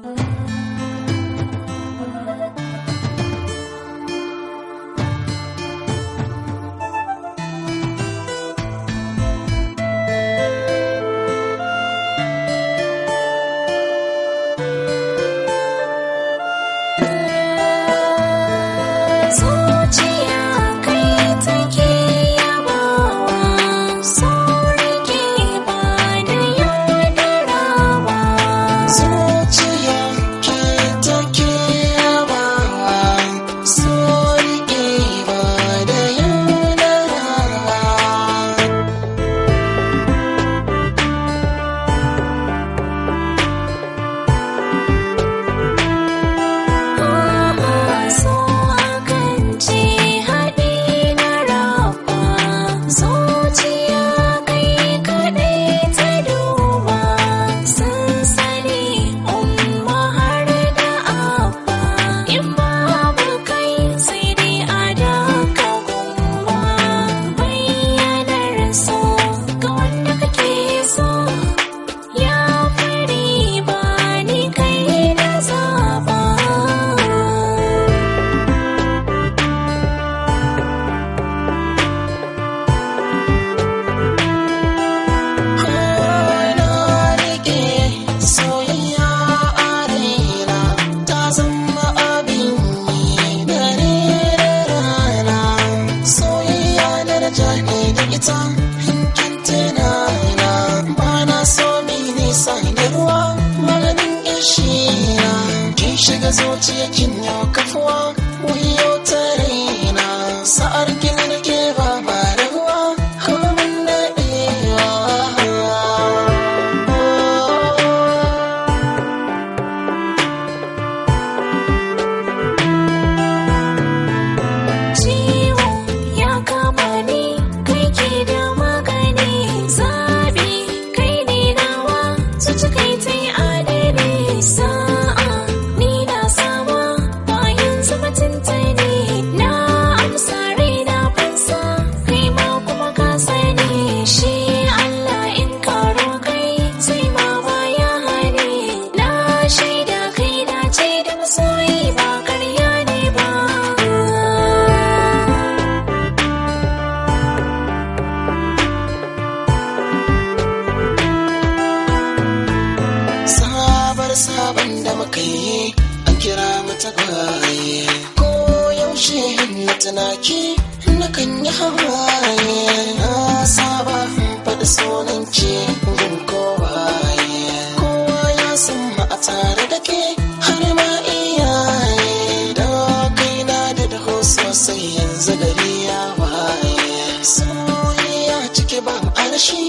Zuciya da ita, hinkin. Ba na mai nisa da ruwa, maganin ƙashina. Kin shiga zuciya kin yau kafuwa, wuyo yi an kira mata gwaye ko yaushe na tunaki na kan yi hawaye. Na saba faɗi sunan ce gun kowaye kowa ya san ma a tare da ke har ma iyaye. Da kai na da daho sosai yanzu gari ya waye. Soyayya cike ban arshi